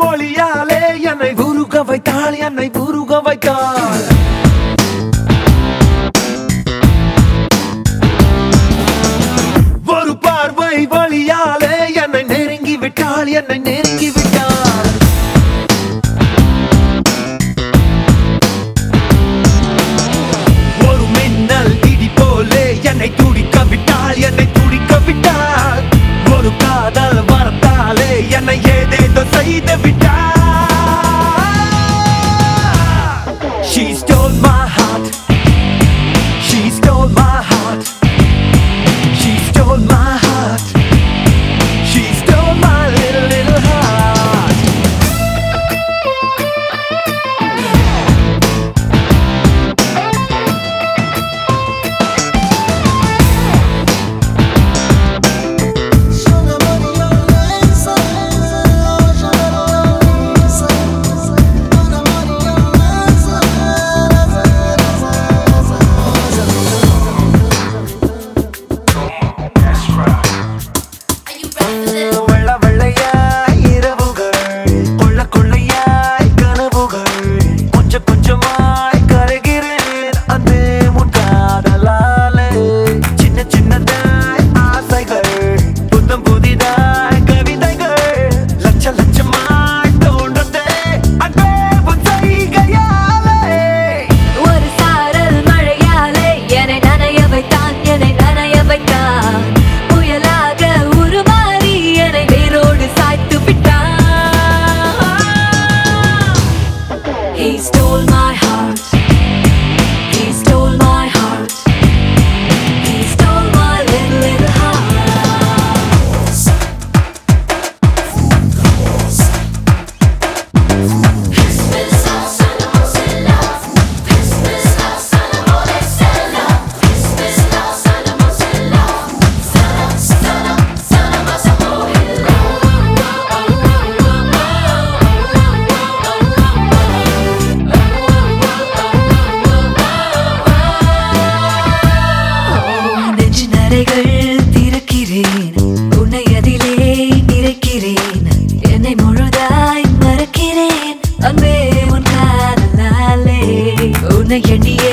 மொழியாலே என்னை உருக வைத்தாள் என்னை உருக வைத்தாள். என்னை உன்னை அதிலே இறக்கிறேன் என்னை முழுதாய் மறக்கிறேன். அன்பே உன் காதலாலே. உன்னை எண்ணிய